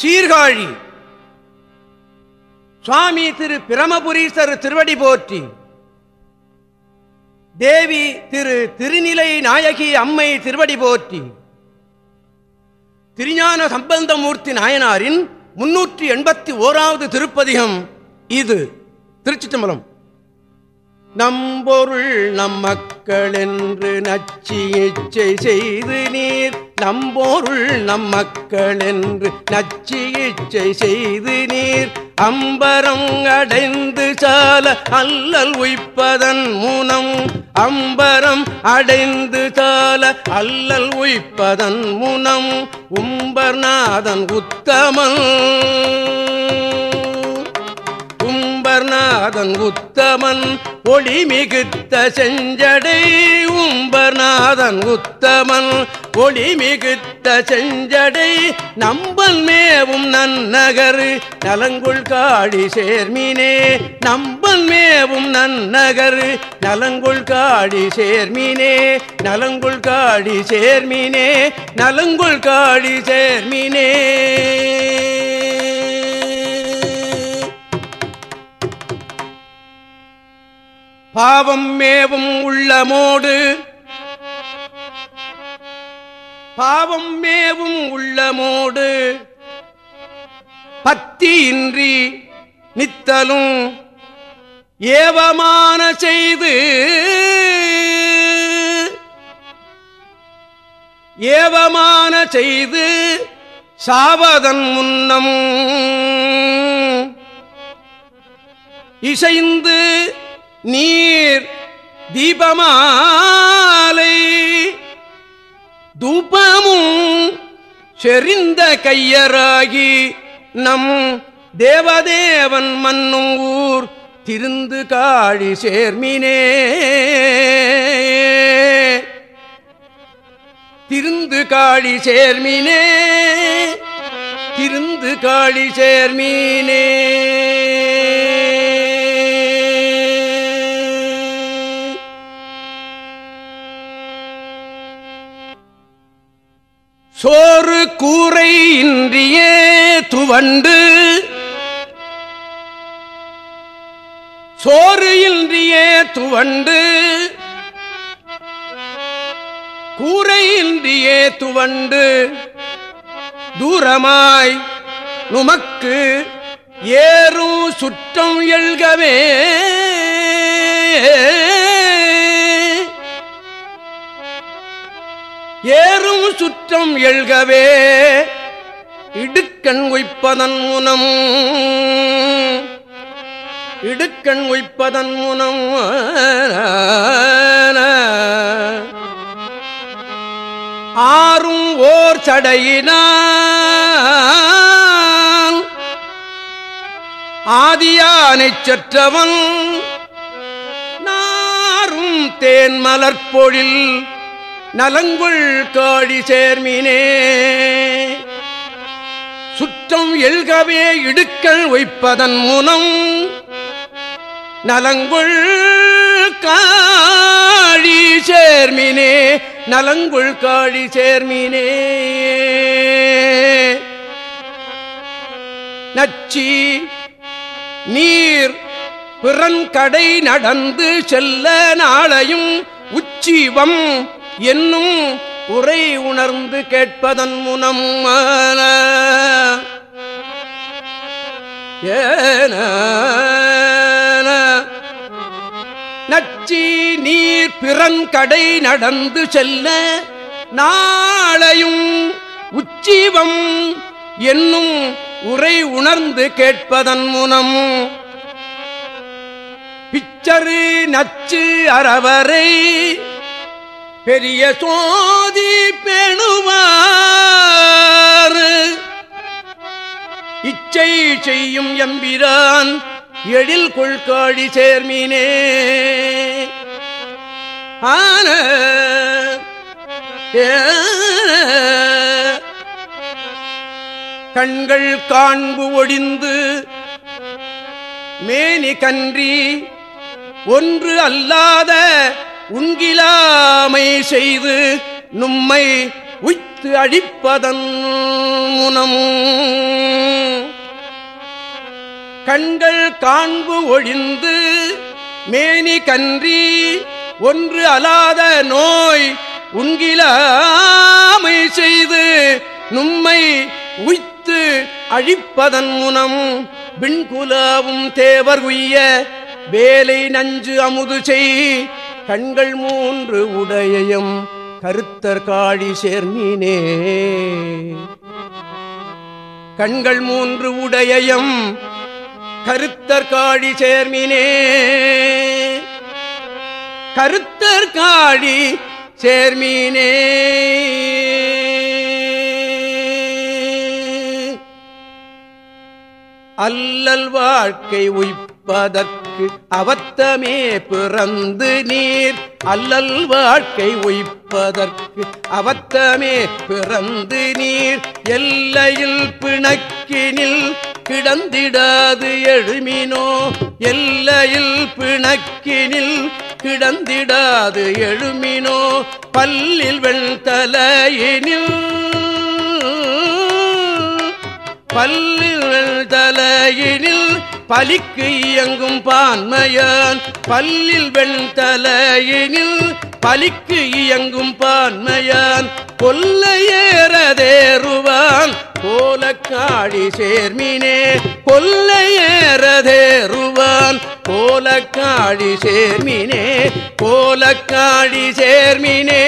சீர்காழி. சுவாமி திரு பிரமபுரீசர் திருவடி போற்றி. தேவி திரு திருநிலை நாயகி அம்மை திருவடி போற்றி. திருஞான சம்பந்தமூர்த்தி நாயனாரின் முன்னூற்றி எண்பத்தி ஓராவது திருப்பதிகம் இது. திருச்சிட்டம்பலம் நம்பொருள் நம்மக்கள் என்று நச்சி இச்சை செய்து நீர். நம்பொருள் நம்மக்கள் என்று நச்சி இச்சை செய்து நீர். அம்பரம் அடைந்து சால அல்லல் உய்ப்பதன் மூனம் அம்பரம் அடைந்து சால அல்லல் உய்ப்பதன் மூனம் உம்பர்நாதன் உத்தமன். உம்பர்நாதன் உத்தமன். ஒளி மிகுத்த செஞ்சடை உம்பர்நாதன் உத்தமன். ஒளி மிகுத்த செஞ்சடை நம்பன் மேவும் நன்னகர். நலங்குள் காடி சேர்மீனே நம்பன் மேவும் நன்னகர். நலங்குள் காடி சேர்மீனே நலங்குள் காடி சேர்மீனே நலங்குள் காடி சேர்மீனே. பாவம் மேவும் உள்ளமோடு பாவம் மேவும் உள்ளமோடு பத்தியின்றி நித்தலும் ஏவமான செய்து ஏவமான செய்து சாவதன் முன்னம் இசைந்து நீர் தீபமாலை தூபமும் செறிந்த கையராகி நம் தேவதேவன் மன்னும் ஊர் திருந்து காழி சேர்மினே. திருந்து காழி சேர்மினே திருந்து காழி சேர்மீனே. சோறு கூரை இன்றியே துவண்டு. சோறு இன்றியே துவண்டு. கூரை இன்றியே துவண்டு. தூரமாய் நுமக்கு ஏறும் சுற்றம் எழுகவே. ஏறும் சுற்றம் எழுகவே இடுக்கண் உய்ப்பதன் முனம் இடுக்கண் உய்ப்பதன் முனம் ஆறும் ஓர் சடையினான் ஆதியானைச் சற்றவன் நாரும் தேன் மலர்பொழில் நலங்குள் காடி சேர்மினே. சுற்றம் எழுகவே இடுக்கள் ஒய்ப்பதன் மூலம் நலங்குள் காழி சேர்மினே. நலங்குள் காழி சேர்மினே. நச்சி நீர் பிறன்கடை நடந்து செல்ல நாளையும் உச்சிவம் என்னும் உரை உணர்ந்து கேட்பதன் முனம் ஏன நச்சி நீர் பிறங்கடை நடந்து செல்ல நாளையும் உச்சிவம் என்னும் உரை உணர்ந்து கேட்பதன் முனம் பிச்சரு நச்சு அறவரை பெரிய சோதி பெணுவார். இச்சை செய்யும் எம்பிரான் எழில் கொள்காடி சேர்மீனே. ஆன கண்கள் காண்பு ஒடிந்து மேனி கன்றி ஒன்று அல்லாத உங்கிலாமை செய்து நும்மை உய்த்து அழிப்பதன் முனமும் கண்கள் காண்பு ஒழிந்து மேனி கன்றி ஒன்று அலாத நோய் உங்கிலாமை செய்து நும்மை உய்த்து அழிப்பதன் முனம் விண்குலாவும் தேவர் உய்ய வேலை நஞ்சு அமுது செய் கண்கள் மூன்று உடையம் கருத்தர் காழி சேர்மீனே கண்கள் மூன்று உடையம் கருத்தர் காழி சேர்மினே கருத்தர் காழி சேர்மீனே அல்லல் வாழ்க்கை உய்ப்பதற்கு அவத்தமே பிறந்து நீர் அல்லல் வாழ்க்கை உய்ப்பதற்கு அவத்தமே பிறந்து நீர் எல்லையில் பிணக்கினில் கிடந்திடாது எழுமினோ எல்லையில் பிணக்கினில் கிடந்திடாது எழுமினோ பல்லில் வெண்தலையினில் பல்லில் தலையினில் பலிக்கு இயங்கும் பான்மையான் பல்லில் வெண்தலையினில் பலிக்கு இயங்கும் பான்மையான் கொல்லையேறதேருவான் கோலக்காடி சேர்மினே கொல்லையேறதேருவான் கோலக்காடி சேர்மினே கோலக்காடி சேர்மினே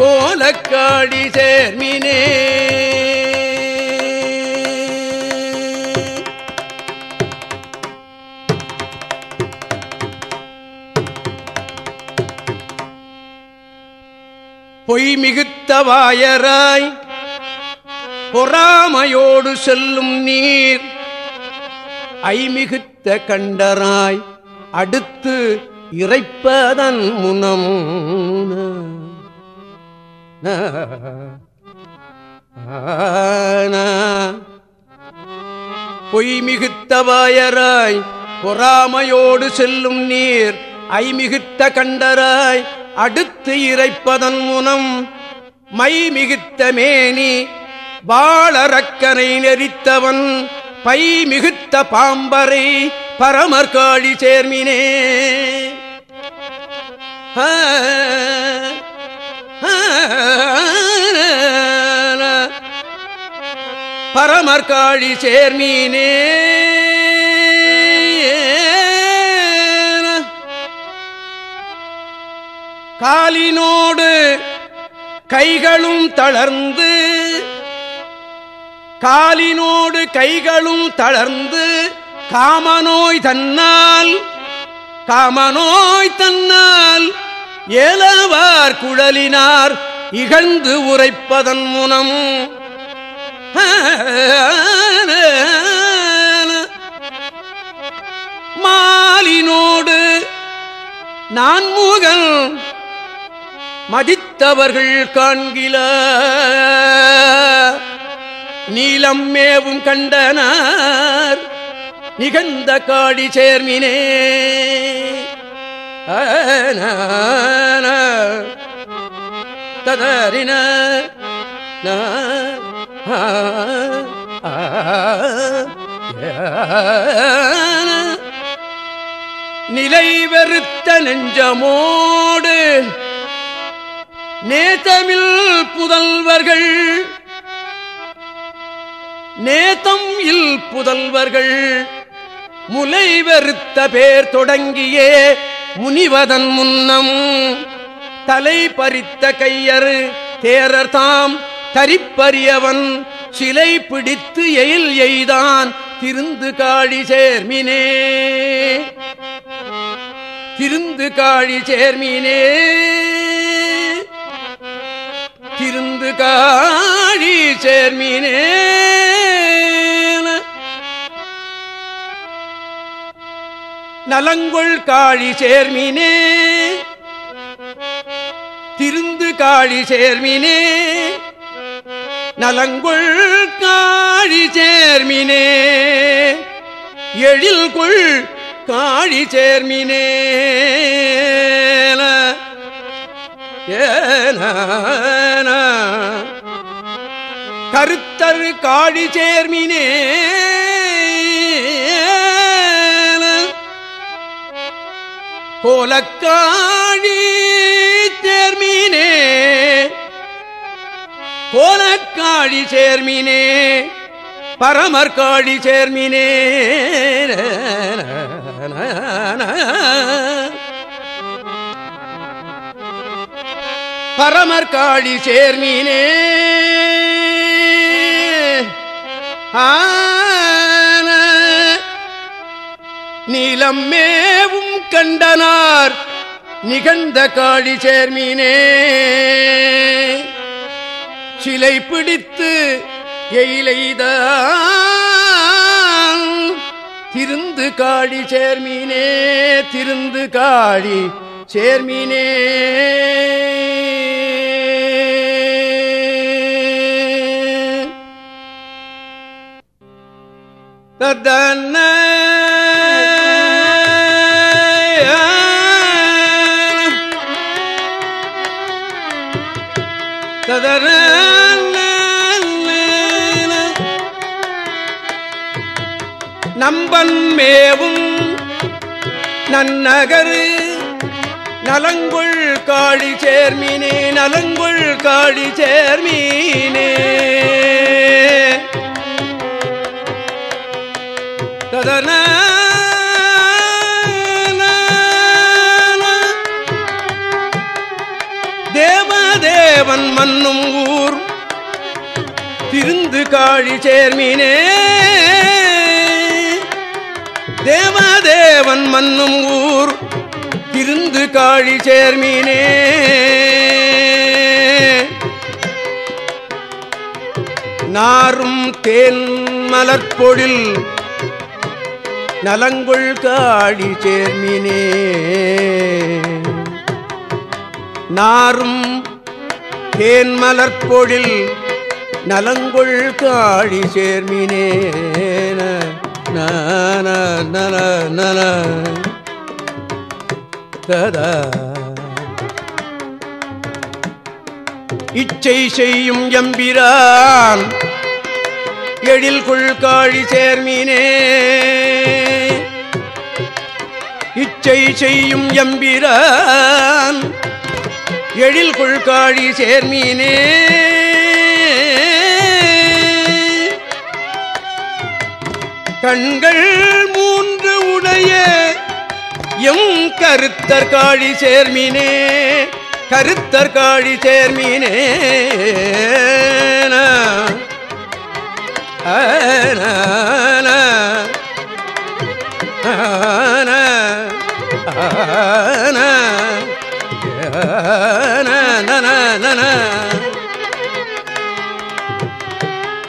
கோலக்காடி சேர்மினே. பொய் மிகுத்த வாயராய் பொறாமையோடு செல்லும் நீர் ஐமிகுத்த கண்டராய் அடுத்து இறைப்பதன் முனம். பொய் மிகுத்த வாயராய் பொறாமையோடு செல்லும் நீர் ஐமிகுத்த கண்டராய் அடுத்து இறைப்பதன் முனம் மை மிகுத்த மேனி வாழறக்கனை நெறித்தவன் பை மிகுத்த பாம்பரை பரமர்காழி சேர்மினே பரமர்காழி சேர்மீனே காலினோடு கைகளும் தளர்ந்து காலினோடு கைகளும் தளர்ந்து காமநோய் தன்னால் காமநோய் தன்னால் ஏலவார் குழலினார் இகழ்ந்து உரைப்பதன் முனம் மாலினோடு நான்முகன் மதித்தவர்கள் காண்கில. நீலம் மேவும் கண்டனார். நிகழ்ந்த காடி சேர்மினே. ததறின நிலை வெறுத்த நெஞ்சமோடு நேத்தமிழ் புதல்வர்கள். நேதம் இல் புதல்வர்கள். முலை வெறுத்த பேர் தொடங்கியே முனிவதன் முன்னம். தலை பறித்த கையறு தேரர் தாம் தரிப்பறியவன். சிலை பிடித்து எயில் எய்தான் திருந்து காழி சேர்மினே. திருந்து காழி சேர்மினே. காழி சேர்மினே. நலங்கொள் காழி சேர்மினே. திருந்து காழி சேர்மினே. நலங்கொள் காழி சேர்மினே. எழில்கொள் காழி சேர்மினே. ஏன கருத்தரு காழி சேர்மினே. கோலக்காழி சேர்மினே. கோலக்காழி சேர்மினே. பரமற்காழி சேர்மினே. பரமற்காழி சேர்மினே. நீலம் மேவும் கண்டனார் நிகழ்ந்த காழி சேர்மீனே. சிலை பிடித்து எயிலைத திருந்து காழி சேர்மீனே திருந்து காழி சேர்மீனே. தன ததர நம்பன் மேவும் நன்னகரு நலங்குள் காழி சேர்மீனே நலங்குள் காழி சேர்மீனே. ததன தேவதேவன் மன்னும் ஊர் திருந்து காழி சேர்மீனே. தேவதேவன் மன்னும் ஊர் திருந்து காழி சேர்மீனே. நாரும் தேன் மலர்பொழில் நலங்குள் காடி சேர்மினே. நாரும் தேன்மலற்பொழில் நலங்குள் காடி சேர்மினே. நல நல ததா இச்சை செய்யும் எம்பிரான் எழில் கொள்காழி சேர்மீனே. இச்சை செய்யும் எம்பிரான் எழில் கொள்காழி சேர்மீனே. கண்கள் மூன்று உடைய எம் கருத்தர் காழி சேர்மீனே கருத்தர் காழி சேர்மீனே.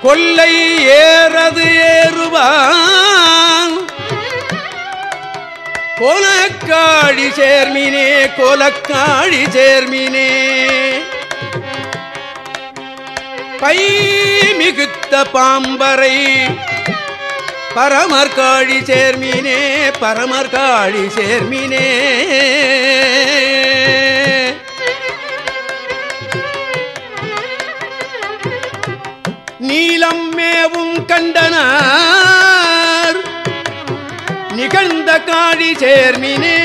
கொள்ளை ஏறது ஏறுவான். கோலக்காழி சேர்மினே கோலக்காழி சேர்மினே. பை மிகுத்த பாம்பரை பரமர்காழி சேர்மினே பரமர்காழி சேர்மினே. நீலம் மேவும் கண்டனார் நிகழ்ந்த காழி சேர்மினே.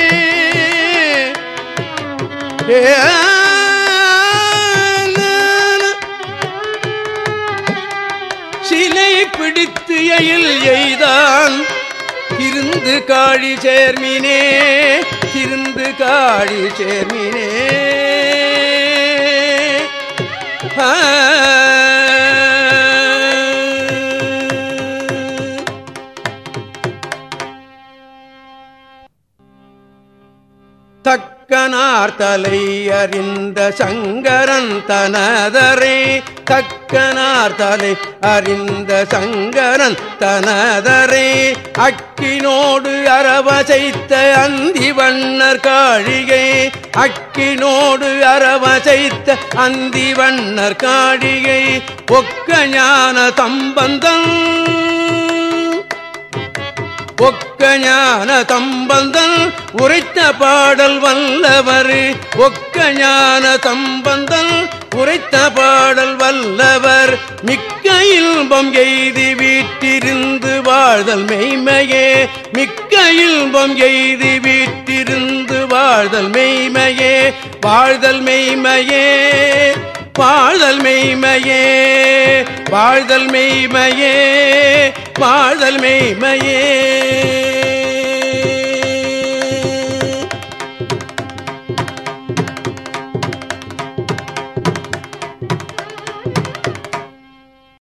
சிலை பிடித்து எயில் எய்த திருந்து காழி சேர்மினே திருந்து காழி சேர்மினே. தக்கனார் தலை அறிந்த சங்கரன் தனதரே தக்கனார் தலை அறிந்த சங்கரன் தனதரே அக்கினோடு அறவசைத்த அந்தி வண்ணர் காழிகை. அக்கினோடு அறவசைத்த அந்தி வண்ணர் காழிகை. ஒக்க ஞான சம்பந்தம் ஒக்க ஞான தம்பந்தன் உரைத்த பாடல் வல்லவர். ஒக்க ஞான தம்பந்தன் உரைத்த பாடல் வல்லவர் மிக்க இல்பம் எய்தி வீட்டிருந்து வாழ்தல் மெய்மையே. மிக்க இல்பம் எய்தி வீட்டிருந்து வாழ்தல் மெய்மையே. வாழ்தல் மெய்மையே வாழ்தல் மெய்மையே. வாழ்தல் மெய்மையே வாழ்தல் மெய்மையே.